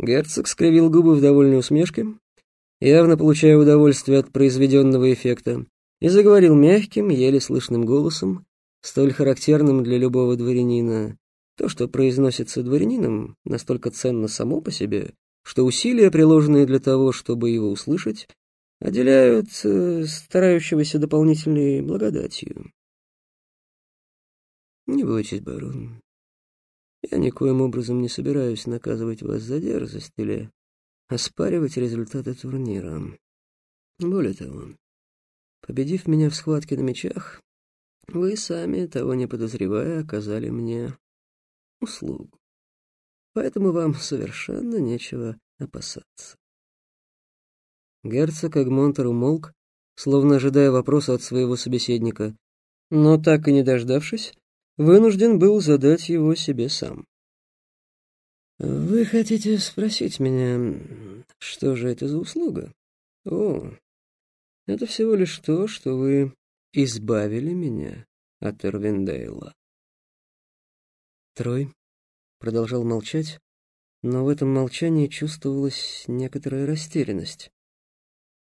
Герцог скривил губы в довольной усмешке, явно получая удовольствие от произведенного эффекта, и заговорил мягким, еле слышным голосом, столь характерным для любого дворянина. То, что произносится дворянином, настолько ценно само по себе, что усилия, приложенные для того, чтобы его услышать, отделяют э, старающегося дополнительной благодатью. Не бойтесь, барон. Я никоим образом не собираюсь наказывать вас за дерзость или оспаривать результаты турнира. Более того, победив меня в схватке на мечах, вы сами, того не подозревая, оказали мне услугу. Поэтому вам совершенно нечего опасаться. Герцог Эгмонтер умолк, словно ожидая вопроса от своего собеседника, но так и не дождавшись, вынужден был задать его себе сам. «Вы хотите спросить меня, что же это за услуга? О, это всего лишь то, что вы избавили меня от Эрвиндейла». Трой продолжал молчать, но в этом молчании чувствовалась некоторая растерянность.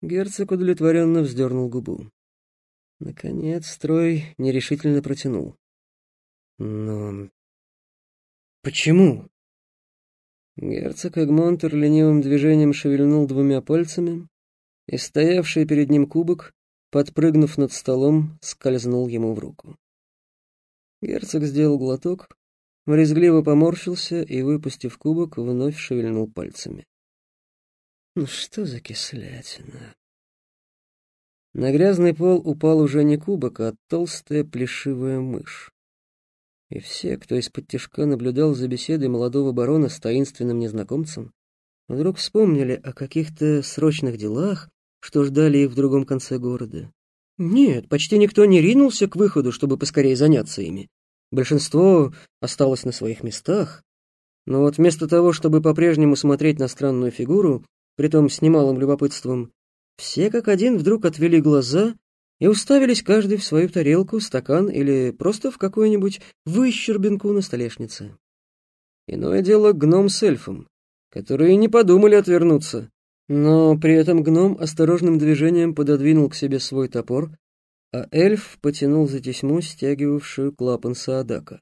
Герцог удовлетворенно вздернул губу. Наконец, строй нерешительно протянул. «Но... почему?» Герцог Эгмонтер ленивым движением шевельнул двумя пальцами, и стоявший перед ним кубок, подпрыгнув над столом, скользнул ему в руку. Герцог сделал глоток, Брезгливо поморщился и, выпустив кубок, вновь шевельнул пальцами. Ну что за кислятина? На грязный пол упал уже не кубок, а толстая плешивая мышь. И все, кто из-под тишка наблюдал за беседой молодого барона с таинственным незнакомцем, вдруг вспомнили о каких-то срочных делах, что ждали их в другом конце города. Нет, почти никто не ринулся к выходу, чтобы поскорее заняться ими. Большинство осталось на своих местах, но вот вместо того, чтобы по-прежнему смотреть на странную фигуру, притом с немалым любопытством, все как один вдруг отвели глаза и уставились каждый в свою тарелку, стакан или просто в какую-нибудь выщербинку на столешнице. Иное дело гном с эльфом, которые не подумали отвернуться, но при этом гном осторожным движением пододвинул к себе свой топор а эльф потянул за тесьму, стягивавшую клапан Саадака.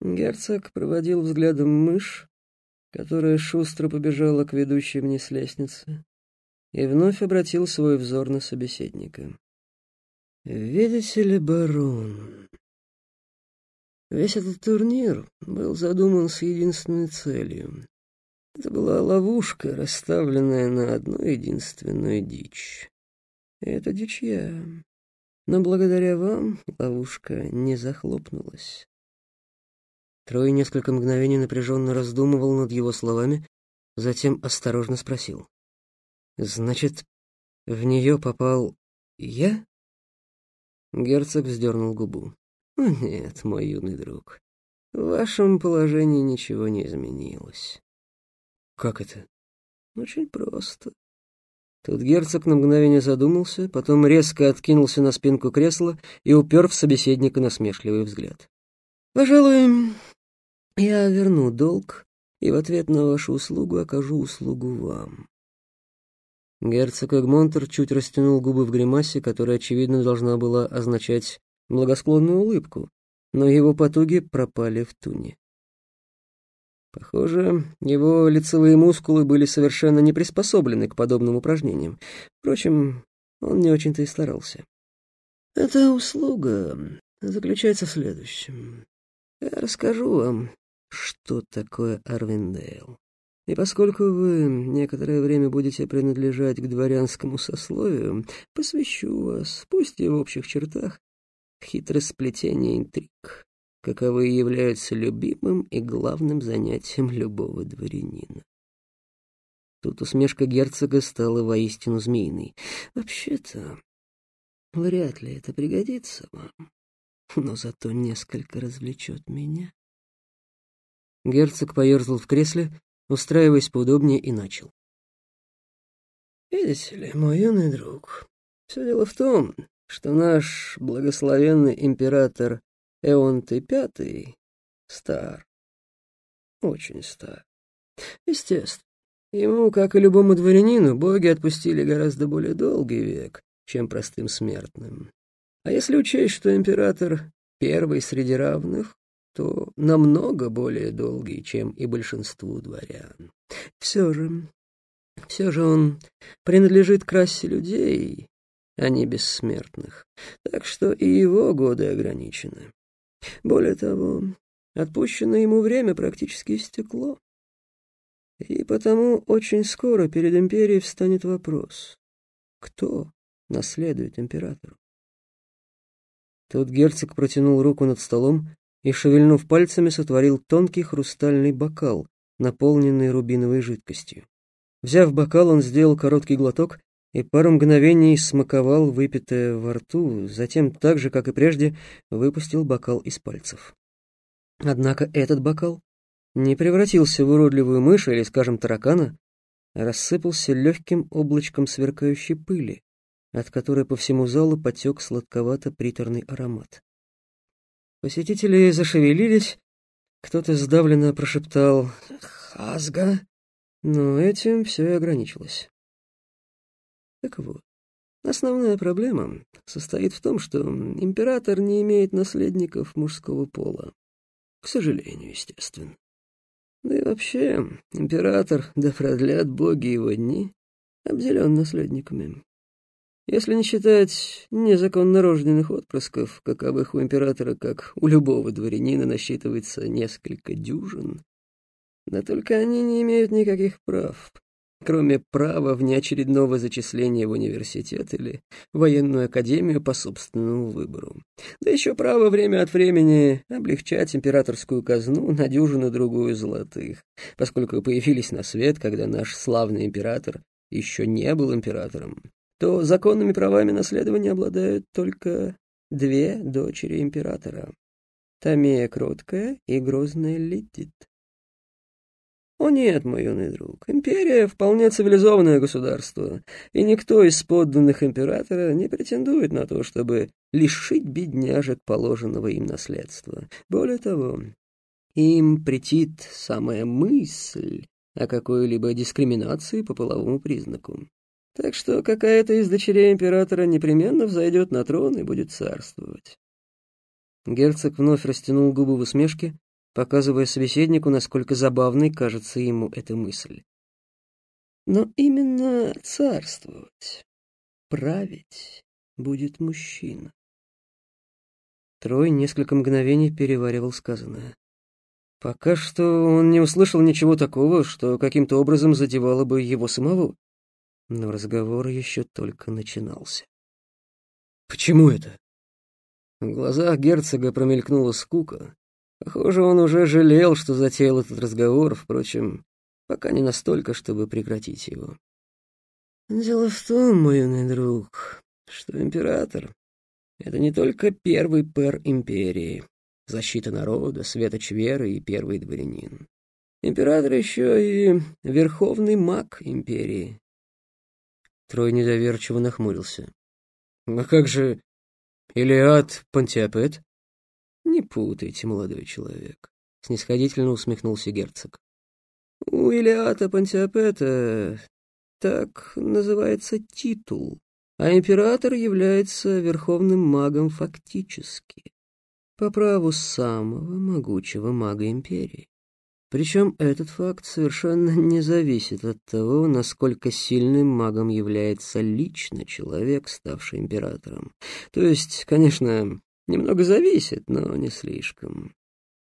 Герцог проводил взглядом мышь, которая шустро побежала к ведущей вниз лестнице, и вновь обратил свой взор на собеседника. «Видите ли, барон, весь этот турнир был задуман с единственной целью. Это была ловушка, расставленная на одну единственную дичь. Это дичья. Но благодаря вам ловушка не захлопнулась. Трой несколько мгновений напряженно раздумывал над его словами, затем осторожно спросил. «Значит, в нее попал я?» Герцог вздернул губу. «Нет, мой юный друг, в вашем положении ничего не изменилось». «Как это?» «Очень просто. Тут герцог на мгновение задумался, потом резко откинулся на спинку кресла и упер в собеседника насмешливый взгляд. «Пожалуй, я верну долг и в ответ на вашу услугу окажу услугу вам». Герцог Эгмонтер чуть растянул губы в гримасе, которая, очевидно, должна была означать благосклонную улыбку, но его потуги пропали в туне. Похоже, его лицевые мускулы были совершенно не приспособлены к подобным упражнениям. Впрочем, он не очень-то и старался. Эта услуга заключается в следующем. Я расскажу вам, что такое Арвиндейл. И поскольку вы некоторое время будете принадлежать к дворянскому сословию, посвящу вас, пусть и в общих чертах, хитросплетение интриг, каковы являются любимым и главным занятием любого дворянина. Тут усмешка герцога стала воистину змеиной. Вообще-то, вряд ли это пригодится вам, но зато несколько развлечет меня. Герцог поерзал в кресле, устраиваясь поудобнее, и начал. «Видите ли, мой юный друг, все дело в том, что наш благословенный император Эон ты пятый стар, очень стар. Естественно. Ему, как и любому дворянину, боги отпустили гораздо более долгий век, чем простым смертным. А если учесть, что император первый среди равных, то намного более долгий, чем и большинству дворян. Все же, все же он принадлежит к расе людей, а не бессмертных, так что и его годы ограничены. Более того, отпущенное ему время практически истекло. И потому очень скоро перед империей встанет вопрос, кто наследует императору. Тут герцог протянул руку над столом и, шевельнув пальцами, сотворил тонкий хрустальный бокал, наполненный рубиновой жидкостью. Взяв бокал, он сделал короткий глоток и пару мгновений смаковал выпитое во рту, затем, так же, как и прежде, выпустил бокал из пальцев. Однако этот бокал не превратился в уродливую мышь или, скажем, таракана, а рассыпался легким облачком сверкающей пыли, от которой по всему залу потек сладковато-приторный аромат. Посетители зашевелились, кто-то сдавленно прошептал «Хазга», но этим все и ограничилось. Так вот, основная проблема состоит в том, что император не имеет наследников мужского пола. К сожалению, естественно. Да и вообще, император, да продлят боги его дни, обделен наследниками. Если не считать незаконно рожденных отпрысков, каковых у императора, как у любого дворянина, насчитывается несколько дюжин, да только они не имеют никаких прав, кроме права внеочередного зачисления в университет или военную академию по собственному выбору. Да еще право время от времени облегчать императорскую казну на дюжину-другую золотых, поскольку появились на свет, когда наш славный император еще не был императором, то законными правами наследования обладают только две дочери императора — Тамия Кроткая и Грозная Летит. О нет, мой юный друг, империя — вполне цивилизованное государство, и никто из подданных императора не претендует на то, чтобы лишить бедняжек положенного им наследства. Более того, им претит самая мысль о какой-либо дискриминации по половому признаку. Так что какая-то из дочерей императора непременно взойдет на трон и будет царствовать. Герцог вновь растянул губы в усмешке, показывая собеседнику, насколько забавной кажется ему эта мысль. Но именно царствовать, править будет мужчина. Трой несколько мгновений переваривал сказанное. Пока что он не услышал ничего такого, что каким-то образом задевало бы его самого. Но разговор еще только начинался. «Почему это?» В глазах герцога промелькнула скука, Похоже, он уже жалел, что затеял этот разговор, впрочем, пока не настолько, чтобы прекратить его. Дело в том, мой юный друг, что император — это не только первый пэр империи, защита народа, светоч веры и первый дворянин. Император еще и верховный маг империи. Трой недоверчиво нахмурился. А как же Илиад Пантиопет? «Не путайте, молодой человек», — снисходительно усмехнулся герцог. «У Илиата Пантиопета так называется титул, а император является верховным магом фактически, по праву самого могучего мага империи. Причем этот факт совершенно не зависит от того, насколько сильным магом является лично человек, ставший императором. То есть, конечно, Немного зависит, но не слишком.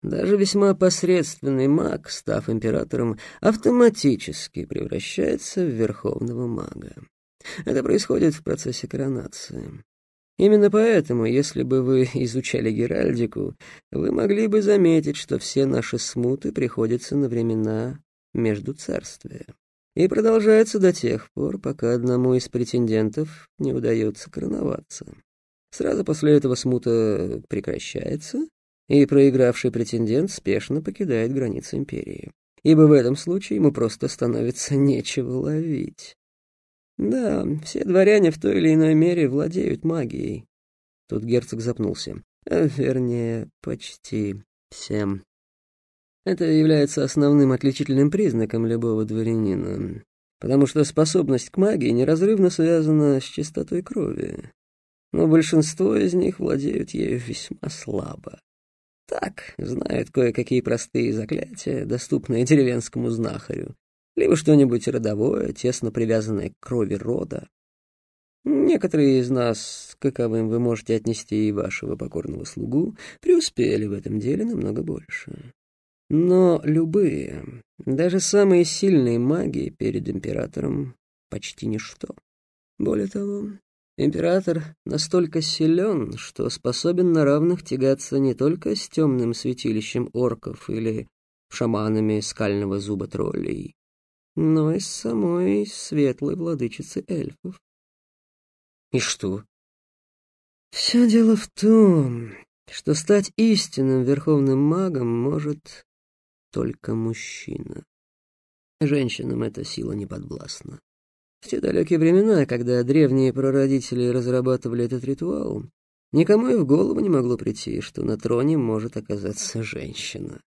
Даже весьма посредственный маг, став императором, автоматически превращается в верховного мага. Это происходит в процессе коронации. Именно поэтому, если бы вы изучали Геральдику, вы могли бы заметить, что все наши смуты приходятся на времена между царствия и продолжаются до тех пор, пока одному из претендентов не удается короноваться. Сразу после этого смута прекращается, и проигравший претендент спешно покидает границы империи, ибо в этом случае ему просто становится нечего ловить. Да, все дворяне в той или иной мере владеют магией. Тут герцог запнулся. А, вернее, почти всем. Это является основным отличительным признаком любого дворянина, потому что способность к магии неразрывно связана с чистотой крови. Но большинство из них владеют ею весьма слабо. Так, знают кое-какие простые заклятия, доступные деревенскому знахарю, либо что-нибудь родовое, тесно привязанное к крови рода. Некоторые из нас, каковым вы можете отнести и вашего покорного слугу, преуспели в этом деле намного больше. Но любые, даже самые сильные маги перед императором почти ничто. Более того, император настолько силен, что способен на равных тягаться не только с темным святилищем орков или шаманами скального зуба троллей, но и с самой светлой владычицей эльфов. И что? Все дело в том, что стать истинным верховным магом может только мужчина. Женщинам эта сила не подвластна. В те далекие времена, когда древние прародители разрабатывали этот ритуал, никому и в голову не могло прийти, что на троне может оказаться женщина.